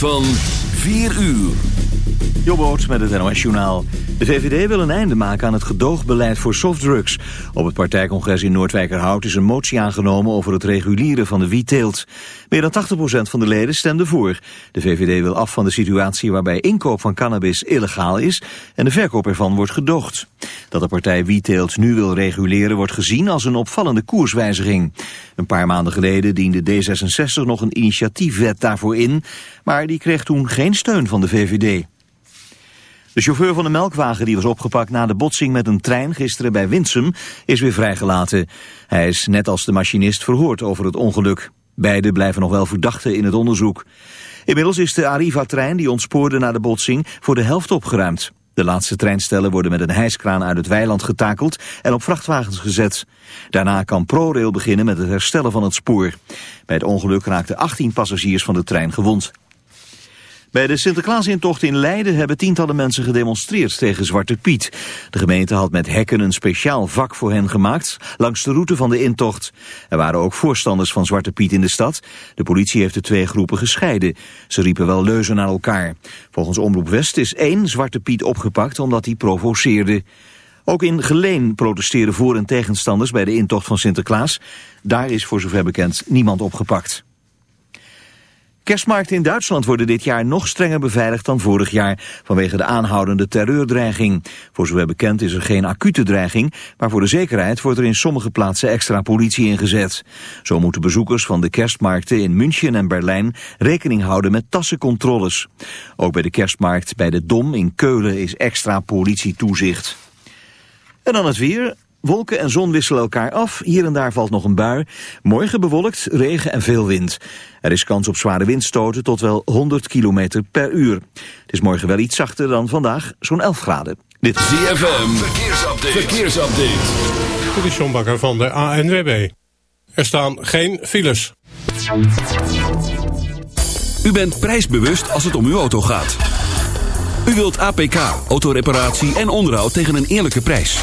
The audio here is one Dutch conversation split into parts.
nieuws van 4 uur. Jobboot met het NOS Journaal. De VVD wil een einde maken aan het gedoogbeleid voor softdrugs. Op het partijcongres in Noordwijkerhout is een motie aangenomen over het reguleren van de wietteelt. Meer dan 80% van de leden stemde voor. De VVD wil af van de situatie waarbij inkoop van cannabis illegaal is en de verkoop ervan wordt gedoogd. Dat de partij wietteelt nu wil reguleren wordt gezien als een opvallende koerswijziging. Een paar maanden geleden diende D66 nog een initiatiefwet daarvoor in, maar die kreeg toen geen steun van de VVD. De chauffeur van de melkwagen die was opgepakt na de botsing met een trein gisteren bij Winsum is weer vrijgelaten. Hij is net als de machinist verhoord over het ongeluk. Beiden blijven nog wel verdachten in het onderzoek. Inmiddels is de Arriva-trein die ontspoorde na de botsing voor de helft opgeruimd. De laatste treinstellen worden met een hijskraan uit het weiland getakeld en op vrachtwagens gezet. Daarna kan ProRail beginnen met het herstellen van het spoor. Bij het ongeluk raakten 18 passagiers van de trein gewond. Bij de Sinterklaasintocht in Leiden hebben tientallen mensen gedemonstreerd tegen Zwarte Piet. De gemeente had met hekken een speciaal vak voor hen gemaakt langs de route van de intocht. Er waren ook voorstanders van Zwarte Piet in de stad. De politie heeft de twee groepen gescheiden. Ze riepen wel leuzen naar elkaar. Volgens Omroep West is één Zwarte Piet opgepakt omdat hij provoceerde. Ook in Geleen protesteren voor- en tegenstanders bij de intocht van Sinterklaas. Daar is voor zover bekend niemand opgepakt. Kerstmarkten in Duitsland worden dit jaar nog strenger beveiligd dan vorig jaar vanwege de aanhoudende terreurdreiging. Voor zover bekend is er geen acute dreiging, maar voor de zekerheid wordt er in sommige plaatsen extra politie ingezet. Zo moeten bezoekers van de kerstmarkten in München en Berlijn rekening houden met tassencontroles. Ook bij de kerstmarkt bij de Dom in Keulen is extra politietoezicht. En dan het weer. Wolken en zon wisselen elkaar af. Hier en daar valt nog een bui. Morgen bewolkt, regen en veel wind. Er is kans op zware windstoten tot wel 100 km per uur. Het is morgen wel iets zachter dan vandaag, zo'n 11 graden. Dit is ZFM, verkeersupdate. verkeersupdate. Dit is John Bakker van de ANWB. Er staan geen files. U bent prijsbewust als het om uw auto gaat. U wilt APK, autoreparatie en onderhoud tegen een eerlijke prijs.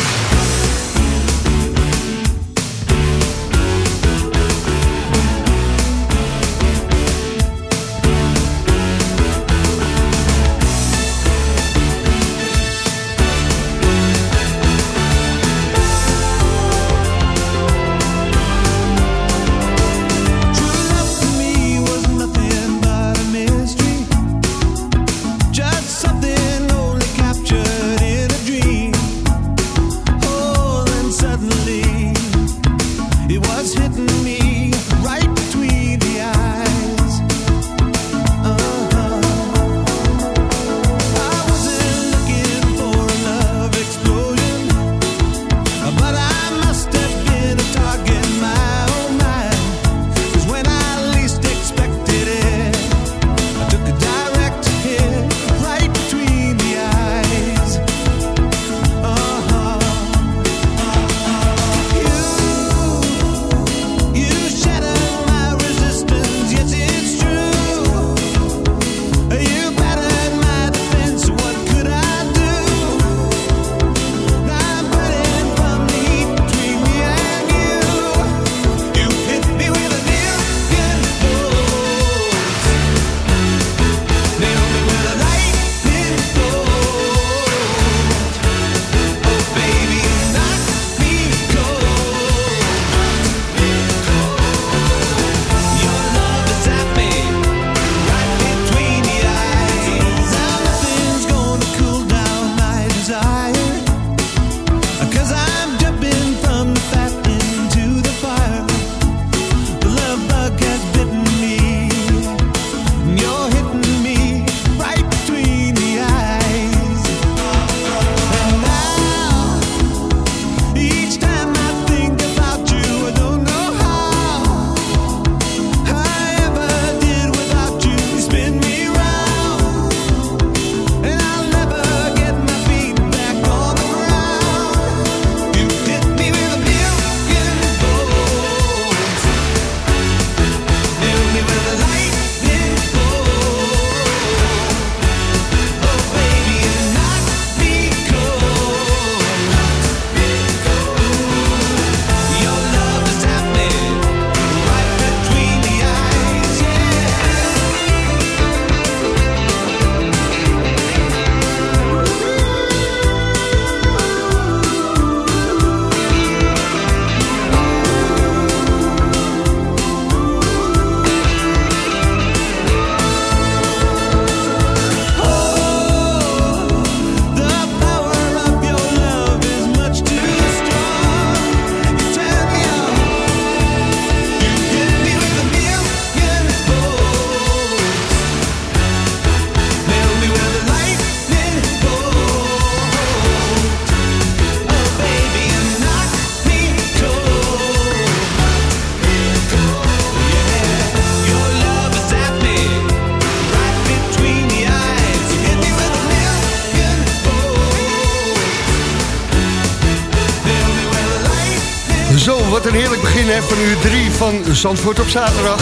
Uur 3 van Zandvoort op zaterdag.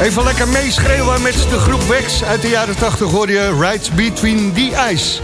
Even lekker meeschreeuwen met de groep Wex uit de jaren 80 hoor je Rides Between the Ice.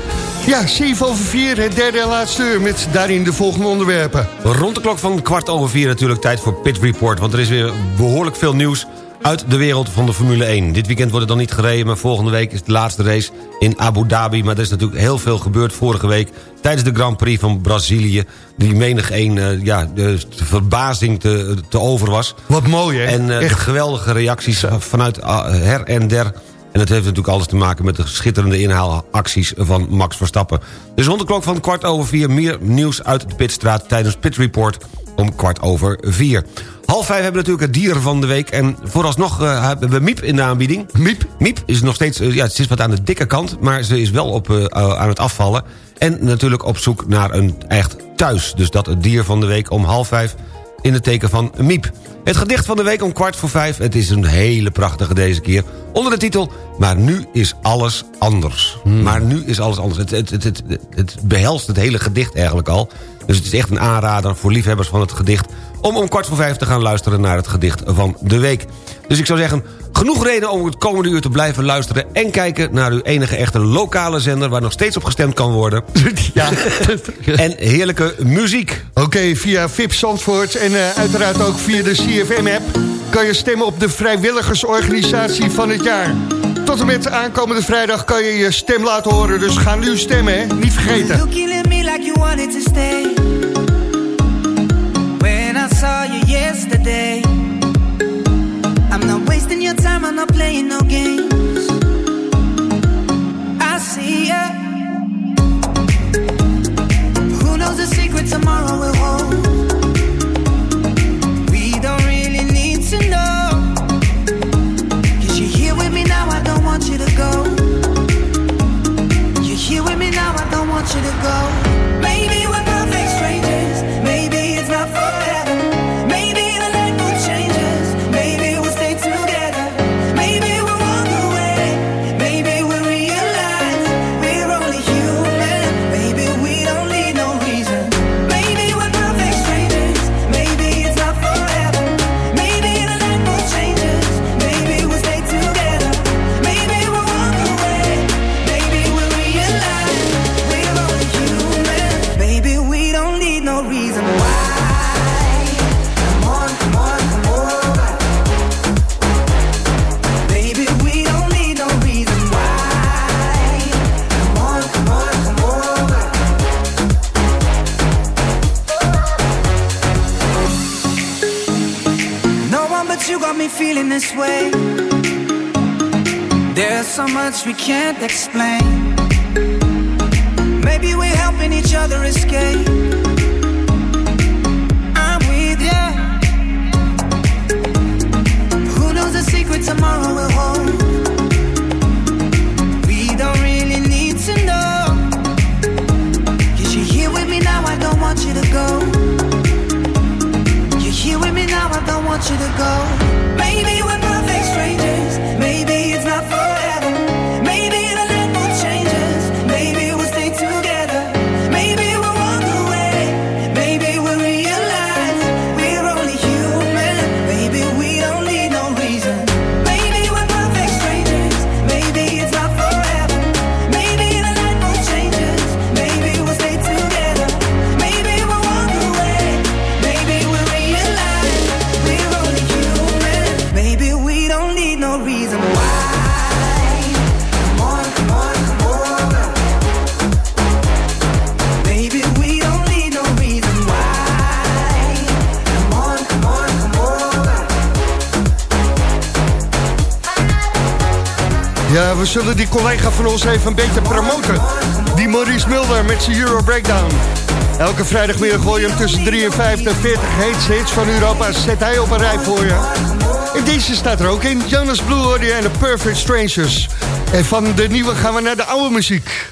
Ja, 7 over 4, het derde en laatste uur met daarin de volgende onderwerpen. Rond de klok van kwart over vier natuurlijk tijd voor Pit Report... want er is weer behoorlijk veel nieuws uit de wereld van de Formule 1. Dit weekend wordt het dan niet gereden, maar volgende week is de laatste race in Abu Dhabi. Maar er is natuurlijk heel veel gebeurd vorige week... tijdens de Grand Prix van Brazilië... die menig een eh, ja, de verbazing te, te over was. Wat mooi hè? En eh, de geweldige reacties vanuit uh, her en der... En dat heeft natuurlijk alles te maken met de schitterende inhaalacties van Max Verstappen. Dus rond de klok van kwart over vier meer nieuws uit de Pitstraat... tijdens Pit Report om kwart over vier. Half vijf hebben we natuurlijk het dier van de week. En vooralsnog uh, hebben we Miep in de aanbieding. Miep? Miep is nog steeds, uh, ja, het is wat aan de dikke kant... maar ze is wel op, uh, aan het afvallen. En natuurlijk op zoek naar een echt thuis. Dus dat het dier van de week om half vijf in het teken van Miep. Het gedicht van de week om kwart voor vijf. Het is een hele prachtige deze keer. Onder de titel Maar nu is alles anders. Hmm. Maar nu is alles anders. Het, het, het, het, het behelst het hele gedicht eigenlijk al. Dus het is echt een aanrader voor liefhebbers van het gedicht... om om kwart voor vijf te gaan luisteren naar het gedicht van de week. Dus ik zou zeggen, genoeg reden om het komende uur te blijven luisteren... en kijken naar uw enige echte lokale zender... waar nog steeds op gestemd kan worden. Ja. en heerlijke muziek. Oké, okay, via VIP Zandvoort en uh, uiteraard ook via de CFM-app... kan je stemmen op de vrijwilligersorganisatie van het jaar. Tot en met aankomende vrijdag kan je je stem laten horen. Dus ga nu stemmen, hè? Niet vergeten. Like you wanted to stay. When I saw you yesterday I'm not wasting your time, I'm not playing no games. I see ya. Who knows the secret tomorrow will hold? We don't really need to know. Cause you're here with me now, I don't want you to go. You're here with me now, I don't want you to go can't explain. Ja, we zullen die collega van ons even een beetje promoten. Die Maurice Mulder met zijn Euro Breakdown. Elke vrijdagmiddag gooi je hem tussen 53 en 40 hits, hits van Europa. Zet hij op een rij voor je. En deze staat er ook in. Jonas Blue Audio en The Perfect Strangers. En van de nieuwe gaan we naar de oude muziek.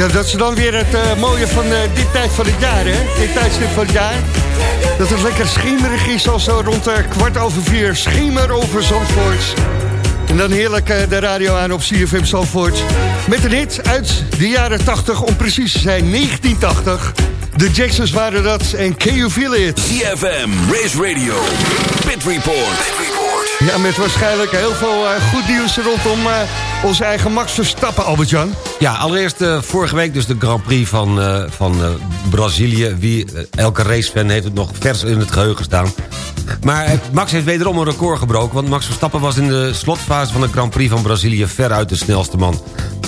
Ja, dat is dan weer het eh, mooie van eh, dit tijd van het jaar, hè? Dit tijdstip van het jaar. Dat het lekker schemerig is, zo rond eh, kwart over vier. Schemer over Zandvoort. En dan heerlijk de radio aan op CFM Zandvoort. Met een hit uit de jaren 80, om precies te zijn 1980. De Jacksons waren dat en Can You? CFM, Race Radio, Pit Report. Ja, met waarschijnlijk heel veel eh, goed nieuws rondom eh, onze eigen Max Verstappen, Albert-Jan. Ja, allereerst eh, vorige week dus de Grand Prix van, van Brazilië. Wie, elke racefan heeft het nog vers in het geheugen staan. Maar Max heeft wederom een record gebroken... want Max Verstappen was in de slotfase van de Grand Prix van Brazilië... veruit de snelste man.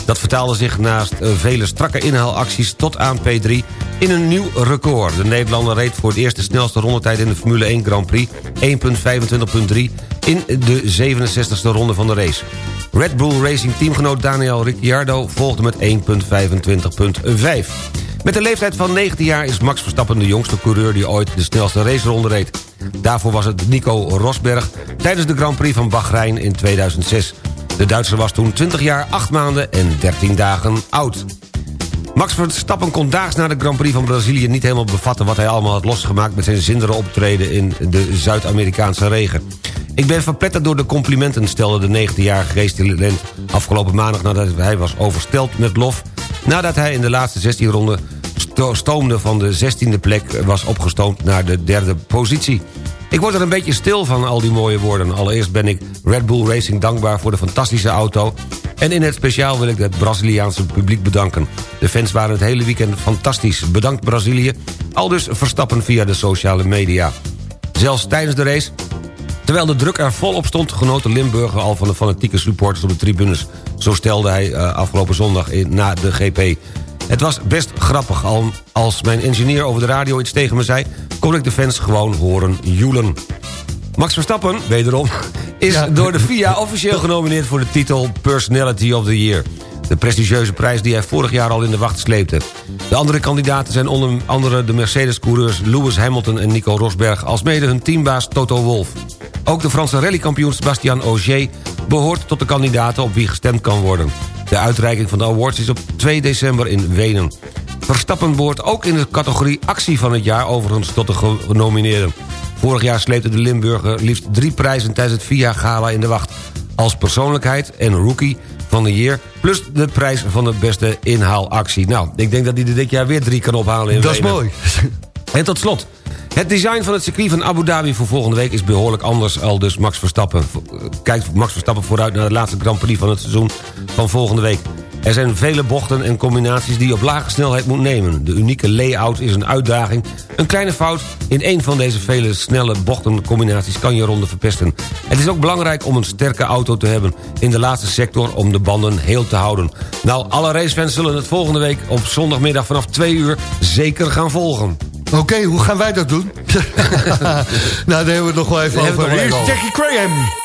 Dat vertaalde zich naast vele strakke inhaalacties tot aan P3 in een nieuw record. De Nederlander reed voor het eerst de snelste rondetijd in de Formule 1 Grand Prix... 1.25.3 in de 67e ronde van de race. Red Bull Racing teamgenoot Daniel Ricciardo volgde met 1.25.5. Met een leeftijd van 19 jaar is Max Verstappen de jongste coureur... die ooit de snelste raceronde reed. Daarvoor was het Nico Rosberg tijdens de Grand Prix van Bahrein in 2006. De Duitser was toen 20 jaar, 8 maanden en 13 dagen oud. Max Verstappen kon daags na de Grand Prix van Brazilië... niet helemaal bevatten wat hij allemaal had losgemaakt... met zijn zindere optreden in de Zuid-Amerikaanse regen. Ik ben verpletterd door de complimenten, stelde de 19-jarige racetalent... afgelopen maandag nadat hij was oversteld met lof... nadat hij in de laatste 16 ronden sto- stoomde van de 16e plek... was opgestoomd naar de derde positie. Ik word er een beetje stil van al die mooie woorden. Allereerst ben ik Red Bull Racing dankbaar voor de fantastische auto... en in het speciaal wil ik het Braziliaanse publiek bedanken. De fans waren het hele weekend fantastisch. Bedankt Brazilië. Aldus Verstappen via de sociale media. Zelfs tijdens de race Terwijl de druk er volop stond, genoot de Limburger al van de fanatieke supporters op de tribunes. Zo stelde hij eh, afgelopen zondag in, na de GP. Het was best grappig. Al, als mijn engineer over de radio iets tegen me zei... kon ik de fans gewoon horen joelen. Max Verstappen, wederom, is Ja. door de FIA officieel genomineerd... voor de titel Personality of the Year. De prestigieuze prijs die hij vorig jaar al in de wacht sleepte. De andere kandidaten zijn onder andere de Mercedes-coureurs... Lewis Hamilton en Nico Rosberg... alsmede hun teambaas Toto Wolff. Ook de Franse rallykampioen Sebastian Ogier... behoort tot de kandidaten op wie gestemd kan worden. De uitreiking van de awards is op 2 december in Wenen. Verstappen behoort ook in de categorie actie van het jaar... overigens tot de genomineerden. Vorig jaar sleepte de Limburger liefst drie prijzen... tijdens het VIA Gala in de wacht. Als persoonlijkheid en rookie van de year... plus de prijs van de beste inhaalactie. Nou, ik denk dat hij er dit jaar weer drie kan ophalen in Dat is mooi. En tot slot. Het design van het circuit van Abu Dhabi voor volgende week is behoorlijk anders al dus Max Verstappen. Kijkt Max Verstappen vooruit naar de laatste Grand Prix van het seizoen van volgende week. Er zijn vele bochten en combinaties die je op lage snelheid moet nemen. De unieke layout is een uitdaging. Een kleine fout in een van deze vele snelle bochtencombinaties kan je ronde verpesten. Het is ook belangrijk om een sterke auto te hebben in de laatste sector om de banden heel te houden. Nou, alle racefans zullen het volgende week op zondagmiddag vanaf 2 uur zeker gaan volgen. Oké, hoe gaan wij dat doen? nou, daar hebben we het nog wel even over. Hier is Jackie Graham.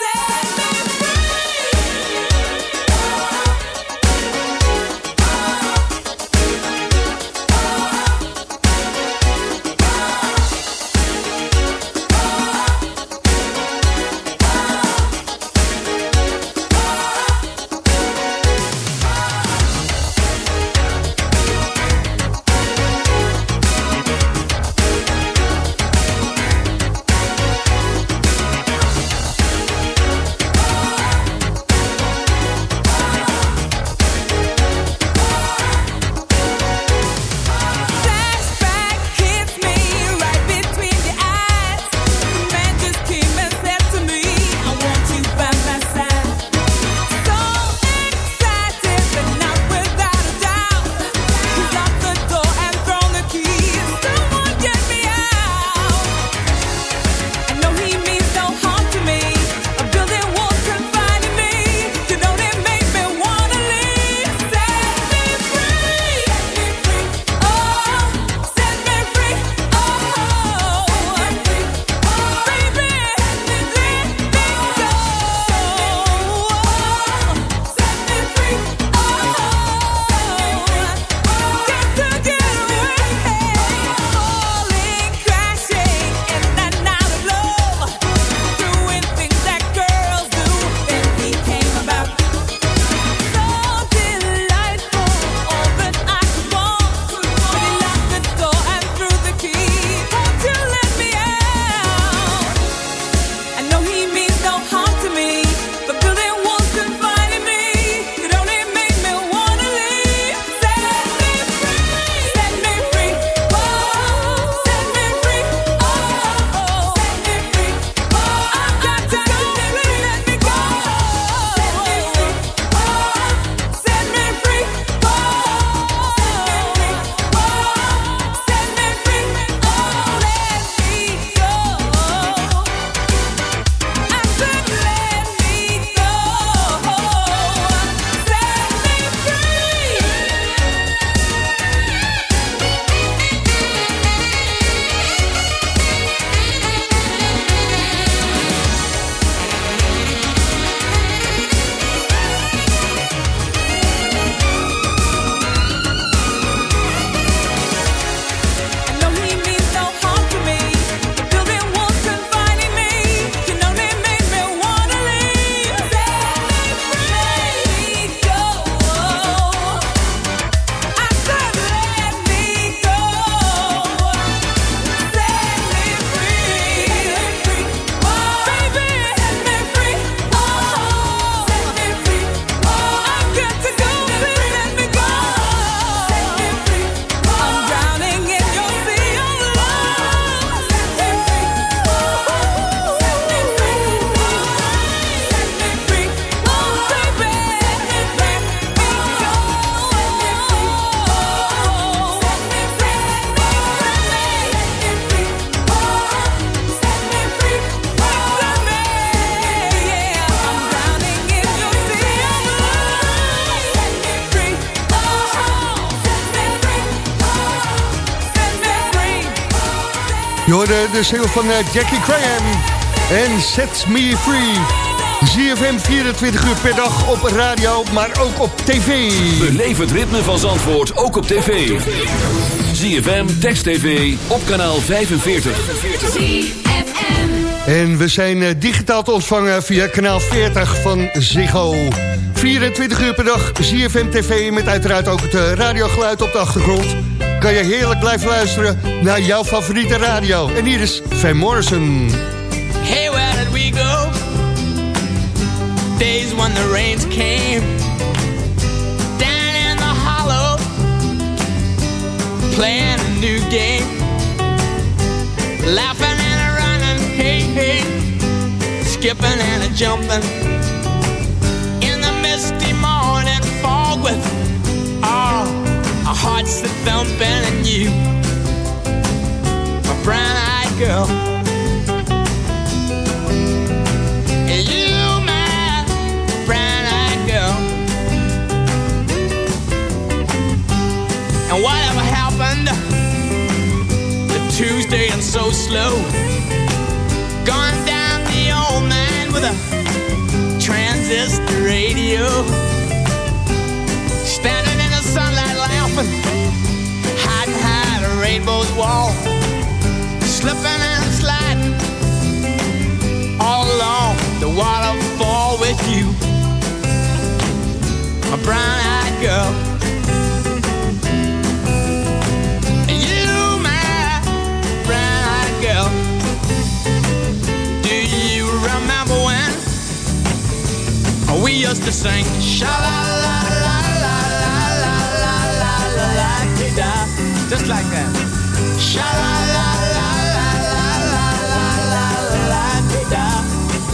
De single van eh, Jackie Graham en Set Me Free. ZFM 24 uur per dag op radio, maar ook op tv. Beleef het ritme van Zandvoort ook op tv. ZFM, Text TV, op kanaal 45. En we zijn eh, digitaal te ontvangen via kanaal 40 van Ziggo. 24 uur per dag, ZFM TV met uiteraard ook het eh, radiogeluid op de achtergrond. Kan je heerlijk blijven luisteren naar jouw favoriete radio. En hier is Van Morrison. Hey, where did we go? Days when the rains came down in the hollow, playing a new game, laughing and running, hey hey, skipping and jumping in the misty morning fog with hearts that thumping and you, my brown-eyed girl. And you, my brown-eyed girl. And whatever happened to Tuesday and so slow? Gone down the old man with a Slipping and sliding all along the waterfall with you, a brown-eyed girl. You, my brown-eyed girl. Do you remember when we used to sing sha la la la la la la la la la la just like that? Sha la la la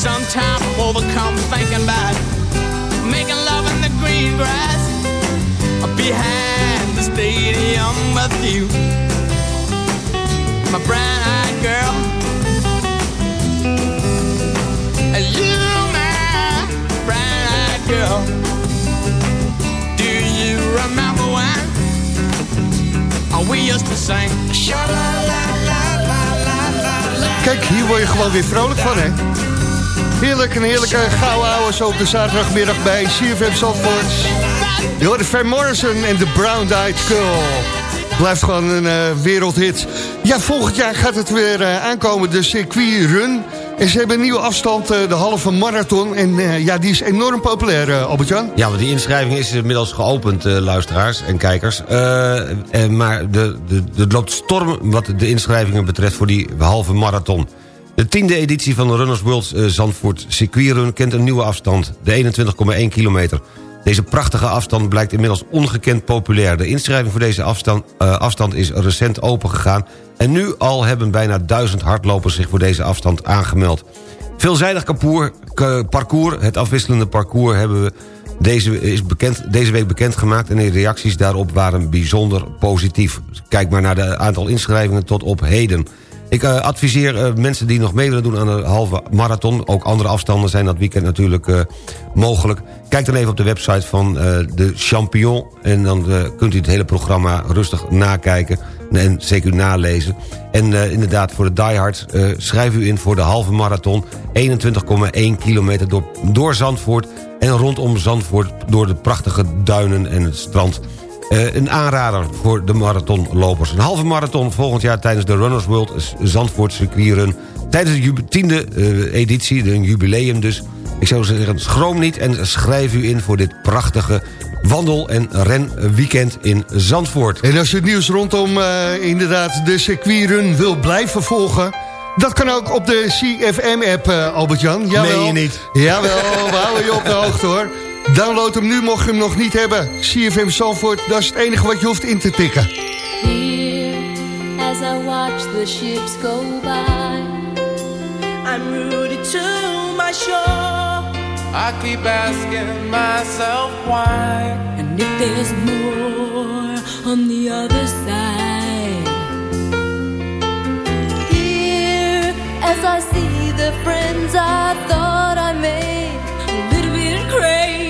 Sometimes I'm overcome thinking about making love in the green grass behind the stadium with you, my brown-eyed girl. You, my brown-eyed girl. Do you remember when we used to sing? Kijk, hier word je gewoon weer vrolijk van, hè? Heerlijk, een heerlijke gouden ouwe op de zaterdagmiddag bij CFM Zandvoort. Je hoort Van Morrison en de Brown Eyed Girl. Blijft gewoon een eh, wereldhit. Ja, volgend jaar gaat het weer eh, aankomen, de circuitrun. En ze hebben een nieuwe afstand, eh, de halve marathon. En ja, die is enorm populair, Albert-Jan. Ja, want die inschrijving is inmiddels geopend, luisteraars en kijkers. Eh, maar de loopt storm wat de inschrijvingen betreft voor die halve marathon. De tiende editie van de Runners World eh, Zandvoort Circuitrun kent een nieuwe afstand, de 21,1 kilometer. Deze prachtige afstand blijkt inmiddels ongekend populair. De inschrijving voor deze afstand, eh, afstand is recent opengegaan... en nu al hebben bijna duizend hardlopers zich voor deze afstand aangemeld. Veelzijdig ke- parcours, het afwisselende parcours... hebben we deze, is bekend, deze week bekendgemaakt... en de reacties daarop waren bijzonder positief. Kijk maar naar de aantal inschrijvingen tot op heden. Ik eh, adviseer eh, mensen die nog mee willen doen aan de halve marathon... ook andere afstanden zijn dat weekend natuurlijk eh, mogelijk. Kijk dan even op de website van de Champion... en dan kunt u het hele programma rustig nakijken... en zeker nalezen. En inderdaad, voor de diehards eh, schrijf u in voor de halve marathon... 21,1 kilometer door, door Zandvoort... en rondom Zandvoort door de prachtige duinen en het strand... Eh, een aanrader voor de marathonlopers. Een halve marathon volgend jaar tijdens de Runners World Zandvoort circuitrun. Tijdens de tiende eh, editie, een jubileum dus. Ik zou zeggen, schroom niet en schrijf u in voor dit prachtige wandel- en renweekend in Zandvoort. En als je het nieuws rondom eh, inderdaad de circuitrun wil blijven volgen... dat kan ook op de CFM-app, Albert-Jan. Jawel. Meen je niet? Jawel, we houden je op de hoogte, hoor. Download hem nu, mocht je hem nog niet hebben. CFM Zandvoort, dat is het enige wat je hoeft in te tikken. Here, as I watch the ships go by I'm rooted to my shore I keep asking myself why And if there's more on the other side Here, as I see the friends I thought I made A little bit crazy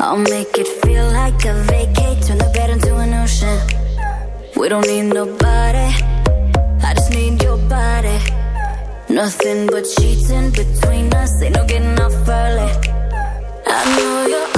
I'll make it feel like a turn the bed into an ocean. We don't need nobody, I just need your body. Nothing but cheating between us, ain't no getting off early. I know you're.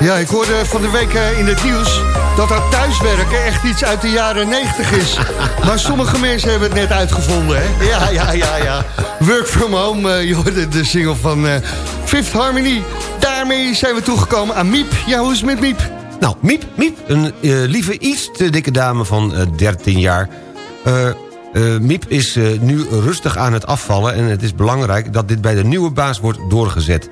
Ja, ik hoorde van de week eh, in het nieuws dat dat thuiswerken echt iets uit de jaren 90 is. Maar sommige mensen hebben het net uitgevonden, hè? Ja, ja, ja, ja. Work from home, eh, je hoorde de single van eh, Fifth Harmony. Daarmee zijn we toegekomen aan Miep. Ja, hoe is het met Miep? Nou, Miep, Miep, een lieve iets te dikke dame van eh, 13 jaar. Miep is nu rustig aan het afvallen... en het is belangrijk dat dit bij de nieuwe baas wordt doorgezet.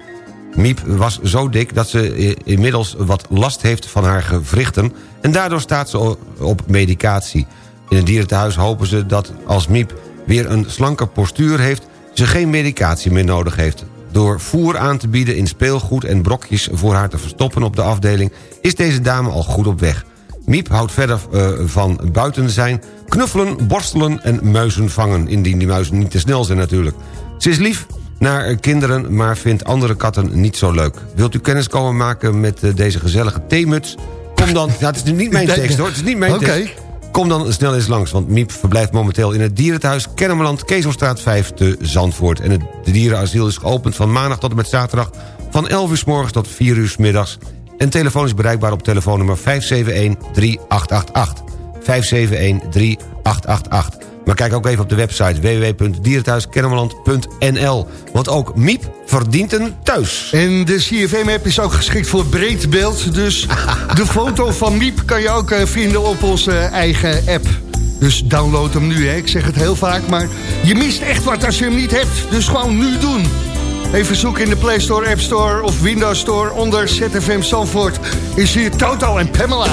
Miep was zo dik dat ze eh, inmiddels wat last heeft van haar gewrichten... en daardoor staat ze op medicatie. In het dierentehuis hopen ze dat als Miep weer een slanke postuur heeft... ze geen medicatie meer nodig heeft. Door voer aan te bieden in speelgoed en brokjes voor haar te verstoppen op de afdeling... is deze dame al goed op weg. Miep houdt verder eh, van buiten zijn, knuffelen, borstelen en muizen vangen. Indien die muizen niet te snel zijn natuurlijk. Ze is lief naar eh, kinderen, maar vindt andere katten niet zo leuk. Wilt u kennis komen maken met eh, deze gezellige theemuts? Kom dan... Ja, het is niet mijn tekst hoor, het is niet mijn Oké. tekst. Kom dan snel eens langs, want Miep verblijft momenteel in het dierenthuis Kennemerland, Kezelstraat 5 te Zandvoort. En het dierenasiel is geopend van maandag tot en met zaterdag van 11 uur s morgens tot 4 uur s middags. En telefoon is bereikbaar op telefoonnummer 571-3888. 571-3888. Maar kijk ook even op de website www.dierenthuiskennemerland.nl. Want ook Miep verdient een thuis. En de CFM-app is ook geschikt voor breed beeld. Dus de foto van Miep kan je ook eh, vinden op onze eigen app. Dus download hem nu, hè. ik zeg het heel vaak. Maar je mist echt wat als je hem niet hebt. Dus gewoon nu doen. Even zoeken in de Play Store, App Store of Windows Store onder ZFM Zandvoort. Is hier Toto en Pamela.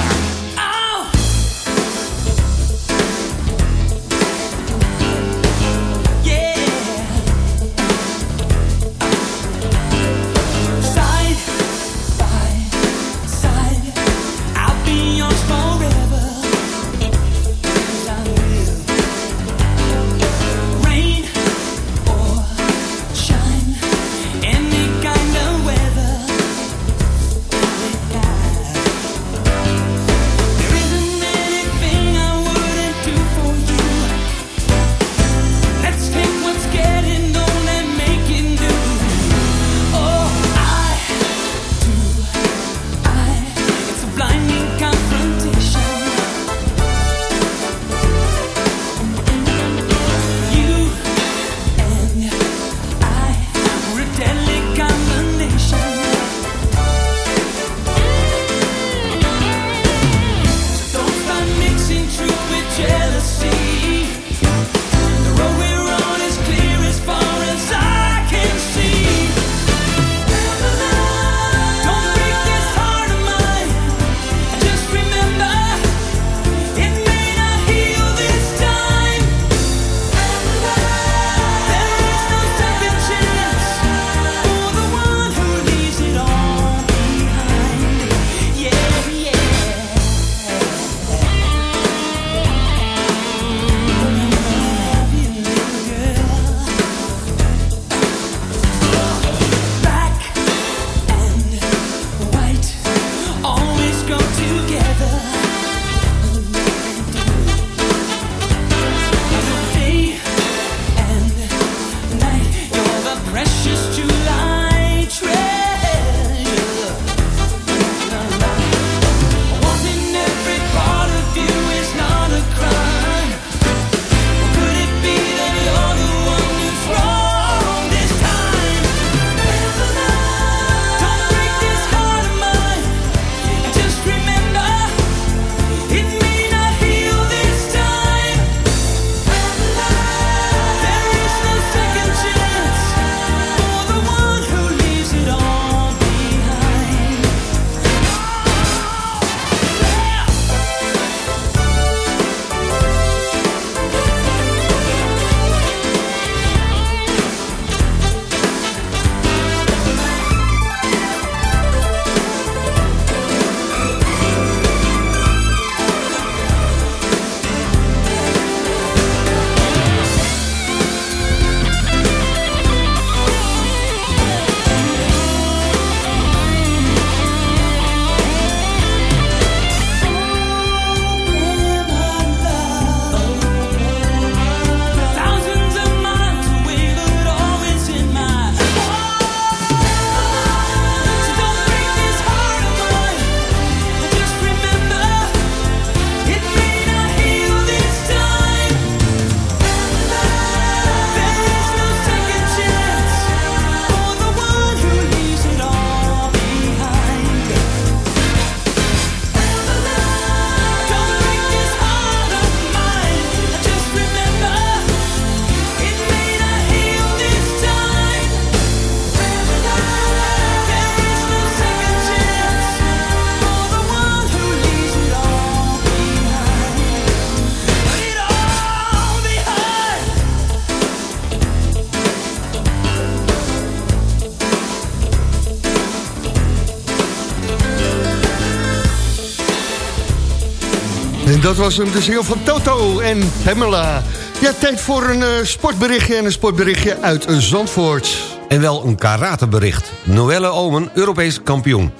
Dat was hem, de ziel van Toto en Pamela. Ja, tijd voor een eh, sportberichtje en een sportberichtje uit eh, Zandvoort. En wel een karatebericht. Noelle Omen, Europees kampioen.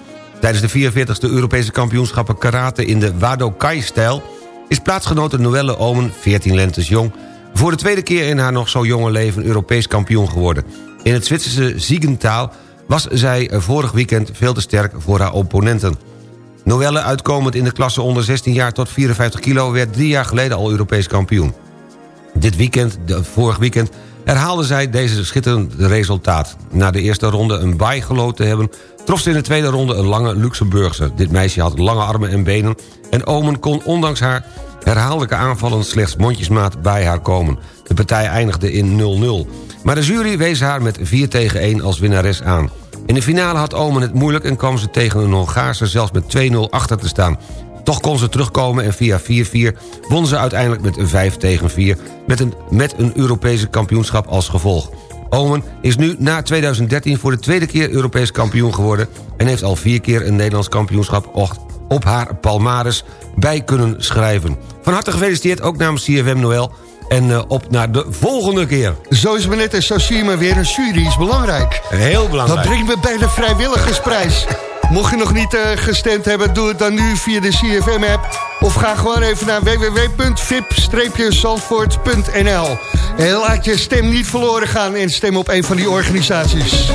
Tijdens de 44e Europese kampioenschappen karate in de Wadokai-stijl... is plaatsgenote Noelle Omen, 14 lentes jong... voor de tweede keer in haar nog zo jonge leven Europees kampioen geworden. In het Zwitserse Siegentaal was zij vorig weekend veel te sterk voor haar opponenten. Noelle, uitkomend in de klasse onder 16 jaar tot 54 kilo... werd drie jaar geleden al Europees kampioen. Dit weekend, vorig weekend, herhaalde zij deze schitterende resultaat. Na de eerste ronde een baai geloot te hebben... trof ze in de tweede ronde een lange Luxemburgse. Dit meisje had lange armen en benen... en Omen kon ondanks haar herhaaldelijke aanvallen... slechts mondjesmaat bij haar komen. De partij eindigde in 0-0. Maar de jury wees haar met 4 tegen 1 als winnares aan. In de finale had Omen het moeilijk en kwam ze tegen een Hongaarse zelfs met 2-0 achter te staan. Toch kon ze terugkomen en via 4-4 won ze uiteindelijk met 5 tegen 4... Met een, met een Europese kampioenschap als gevolg. Omen is nu na 2013 voor de tweede keer Europees kampioen geworden... en heeft al vier keer een Nederlands kampioenschap op haar palmares bij kunnen schrijven. Van harte gefeliciteerd ook namens CFM Noël... En uh, op naar de volgende keer. Zo is het net en zo zie je maar weer. Een jury is belangrijk. Heel belangrijk. Dat brengt me bij de vrijwilligersprijs. Mocht je nog niet uh, gestemd hebben, doe het dan nu via de CFM-app. Of ga gewoon even naar www.vip-zandvoort.nl. En laat je stem niet verloren gaan en stem op een van die organisaties.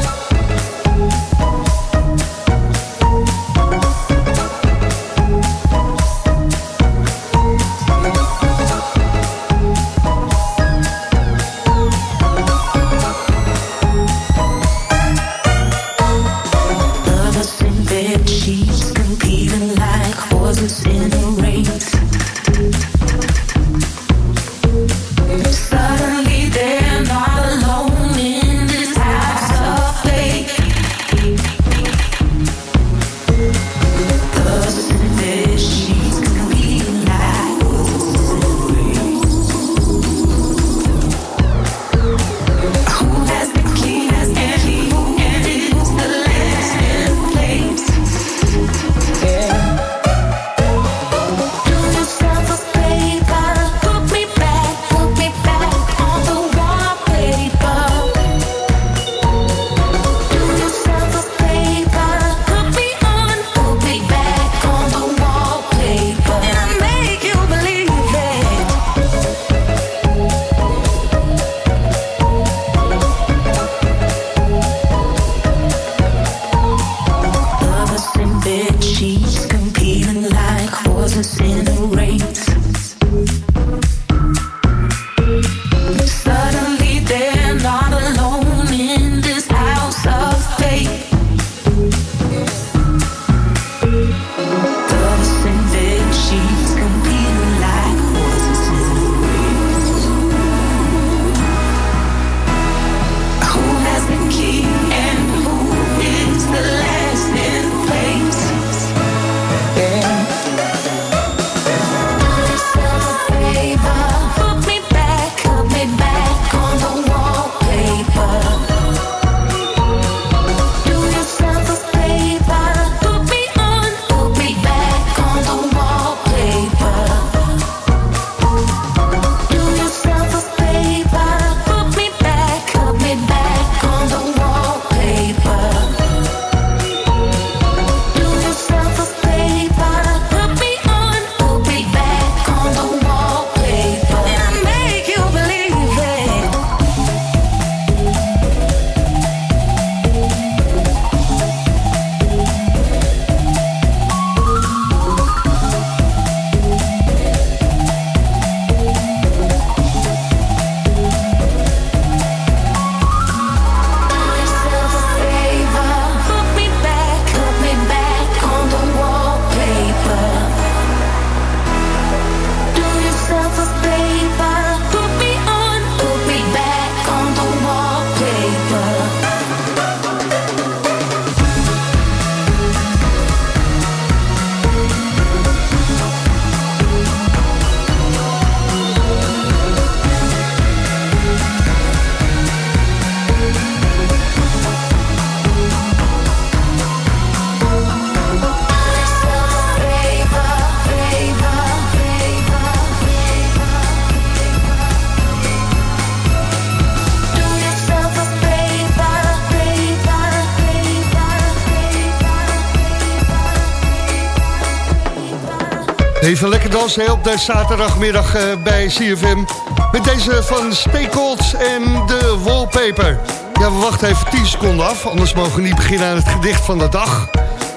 Even lekker dansen op de zaterdagmiddag eh, bij CFM. Met deze van Steakholz en de Wallpaper. Ja, we wachten even 10 seconden af, anders mogen we niet beginnen aan het gedicht van de dag.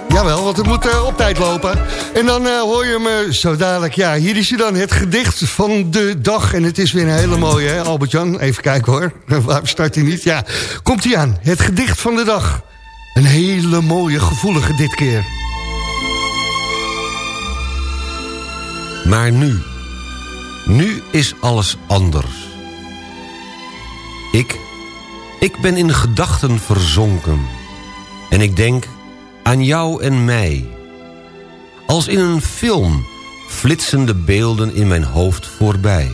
Jawel, want het moet eh, op tijd lopen. En dan eh, hoor je me zo dadelijk. Ja, hier is hij dan, het gedicht van de dag. En het is weer een hele mooie, hè, Albert-Jan? Even kijken hoor. Waarom start hij niet? Ja, komt hij aan. Het gedicht van de dag. Een hele mooie, gevoelige dit keer. Maar nu, nu is alles anders. Ik, ik ben in gedachten verzonken. En ik denk aan jou en mij. Als in een film flitsen de beelden in mijn hoofd voorbij.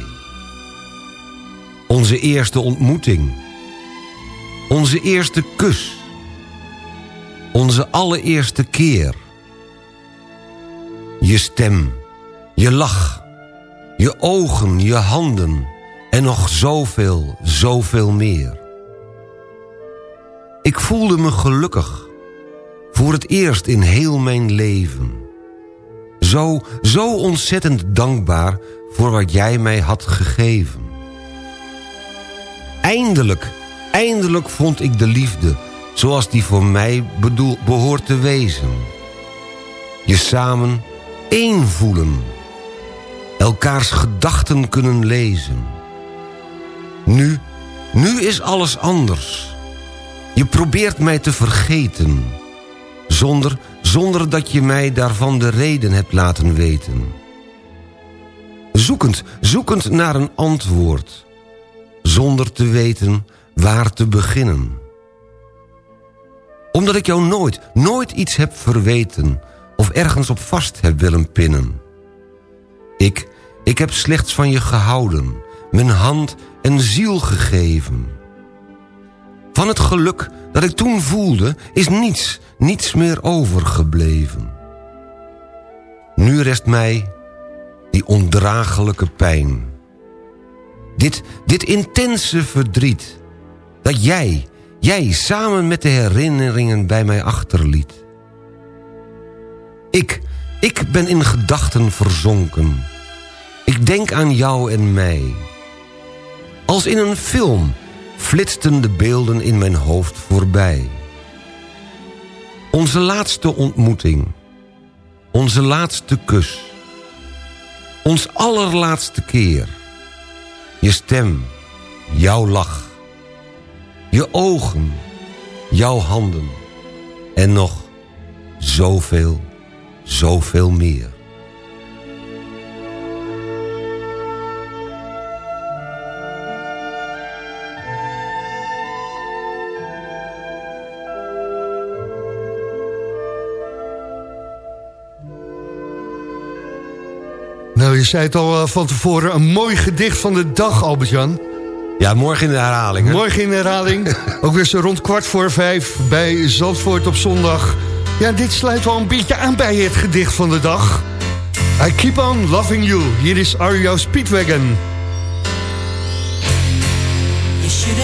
Onze eerste ontmoeting. Onze eerste kus. Onze allereerste keer. Je stem, je lach, je ogen, je handen... en nog zoveel, zoveel meer. Ik voelde me gelukkig voor het eerst in heel mijn leven. Zo, zo ontzettend dankbaar voor wat jij mij had gegeven. Eindelijk, eindelijk vond ik de liefde... zoals die voor mij behoort te wezen. Je samen één voelen. Elkaars gedachten kunnen lezen. Nu, nu is alles anders. Je probeert mij te vergeten zonder, zonder dat je mij daarvan de reden hebt laten weten. Zoekend, zoekend naar een antwoord, zonder te weten waar te beginnen. Omdat ik jou nooit, nooit iets heb verweten... of ergens op vast heb willen pinnen. Ik, ik heb slechts van je gehouden, mijn hand en ziel gegeven... Van het geluk dat ik toen voelde is niets, niets meer overgebleven. Nu rest mij die ondraaglijke pijn. Dit, dit intense verdriet. Dat jij, jij samen met de herinneringen bij mij achterliet. Ik, ik ben in gedachten verzonken. Ik denk aan jou en mij. Als in een film flitsten de beelden in mijn hoofd voorbij. Onze laatste ontmoeting. Onze laatste kus. Ons allerlaatste keer. Je stem, jouw lach. Je ogen, jouw handen. En nog zoveel, zoveel meer. Nou, je zei het al eh, van tevoren, een mooi gedicht van de dag, Albert-Jan. Ja, morgen in de herhaling. Hè? Morgen in de herhaling. Ook weer zo rond kwart voor vijf bij Zandvoort op zondag. Ja, dit sluit wel een beetje aan bij het gedicht van de dag. I keep on loving you. Hier is Ario Speedwagon. You should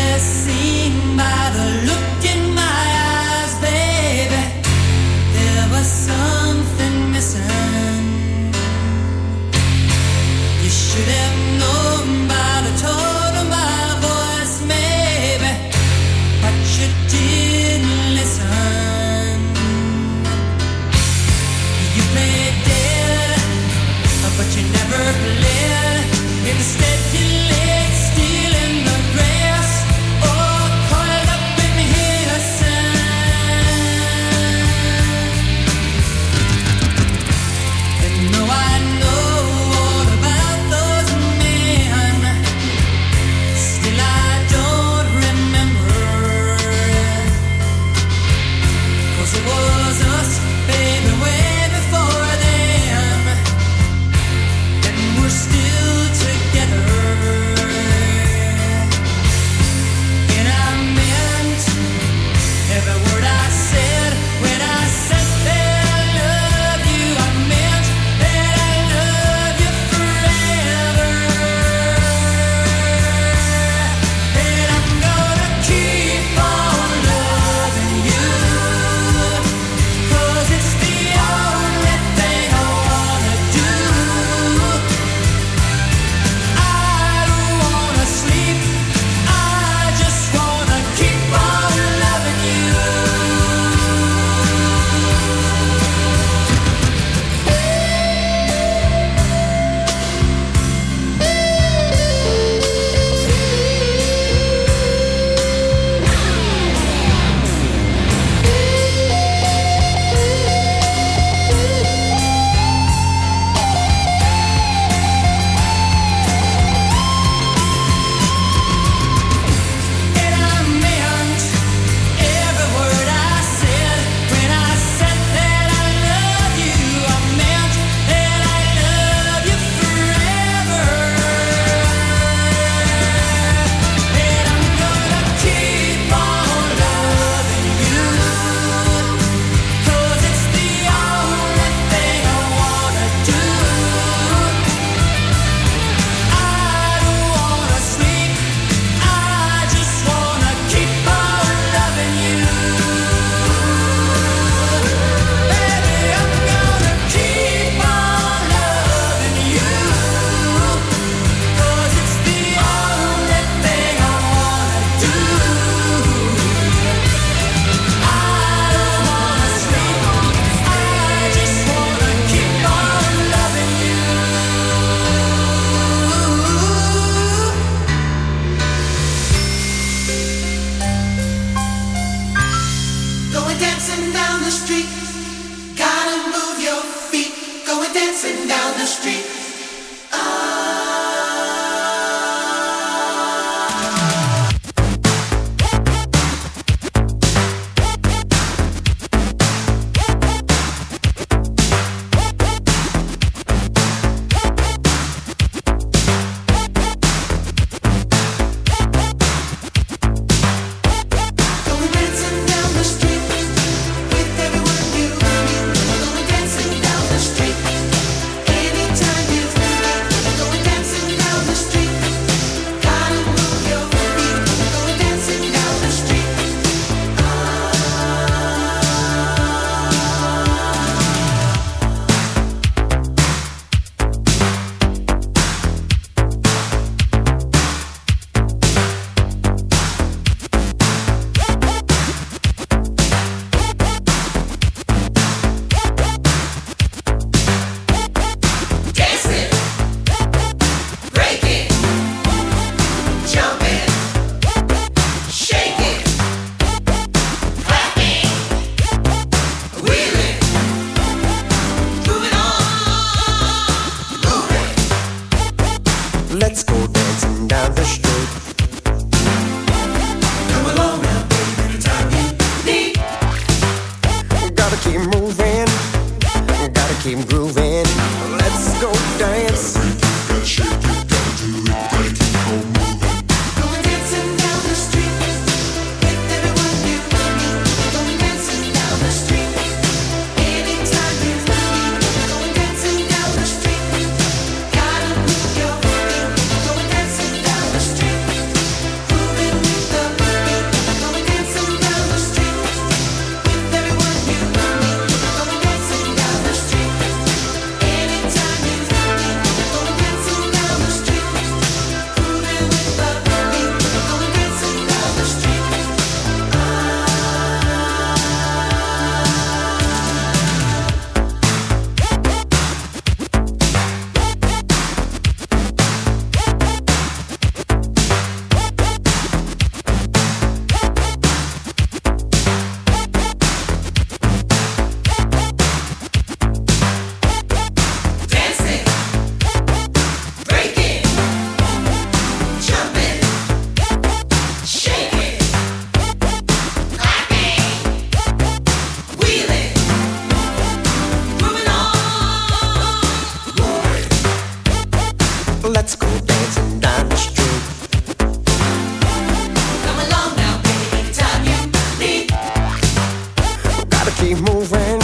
keep moving,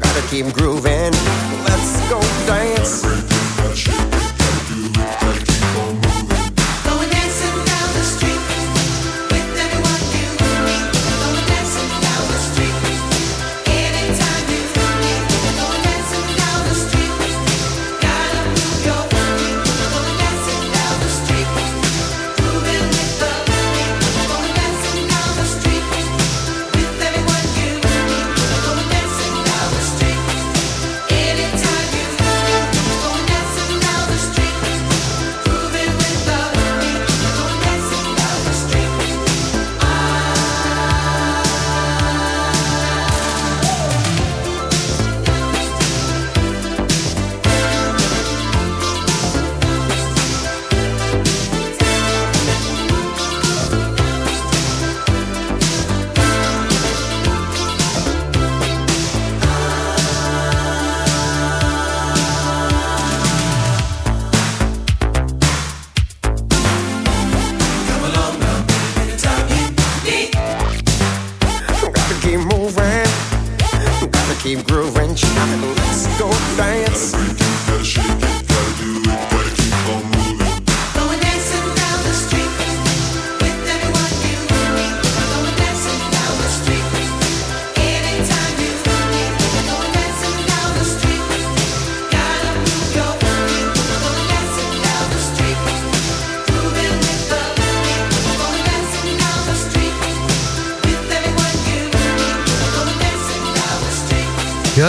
gotta keep grooving. Let's go dance.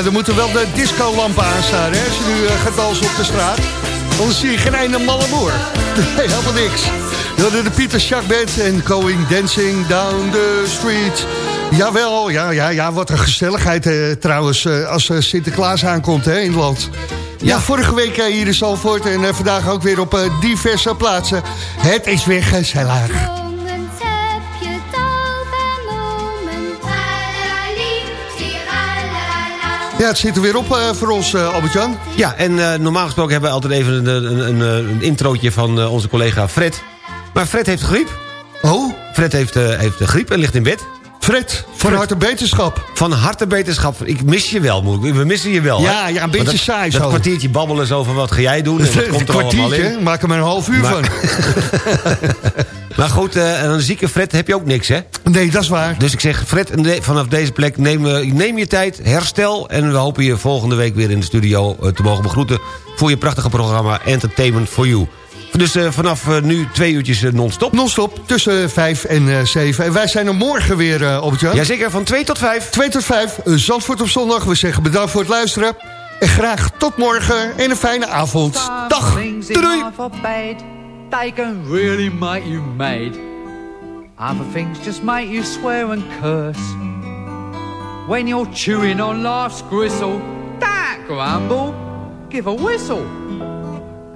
Er moeten wel de discolampen aanstaan, hè, als je nu eh, gaat dansen op de straat. Anders zie je geen ene malle boer. Nee, helemaal niks. We hadden de Pieter Schack Band en Going Dancing Down the Street. Jawel, ja, ja, ja, wat een gezelligheid eh, trouwens eh, als eh, Sinterklaas aankomt hè, in het land. Ja, vorige week eh, hier in Zalvoort en vandaag ook weer op diverse plaatsen. Het is weer gezellig. Ja, het zit er weer op eh, voor ons, eh, Albert-Jan. Ja, en eh, normaal gesproken hebben we altijd even een, een, een, een introotje van onze collega Fred. Maar Fred heeft griep. Oh? Fred heeft, heeft de griep en ligt in bed. Fred, van harte beterschap. Van harte beterschap. Ik mis je wel. We missen je wel. Ja, hè? ja, een beetje dat, saai Dat zo. kwartiertje babbelen zo van wat ga jij doen en wat komt er allemaal kwartiertje, in. maak er maar een half uur Maar- van. Maar goed, eh, een zieke Fred heb je ook niks, hè? Nee, dat is waar. Dus ik zeg, Fred, vanaf deze plek neem, neem je tijd, herstel... en we hopen je volgende week weer in de studio eh, te mogen begroeten... voor je prachtige programma Entertainment for You. Dus eh, vanaf eh, nu twee uurtjes eh, non-stop. Non-stop, tussen 5 en 7. En wij zijn er morgen weer, op het jaar. Jazeker, van 2 tot 5. 2 tot 5, eh, Zandvoort op zondag. We zeggen bedankt voor het luisteren. En graag tot morgen en een fijne avond. Dag, doei. They can really make you mad. Other things just make you swear and curse. When you're chewing on life's gristle, don't grumble, give a whistle.